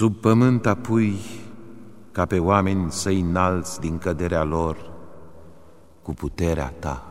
Sub pământ apui ca pe oameni să înalți din căderea lor cu puterea ta.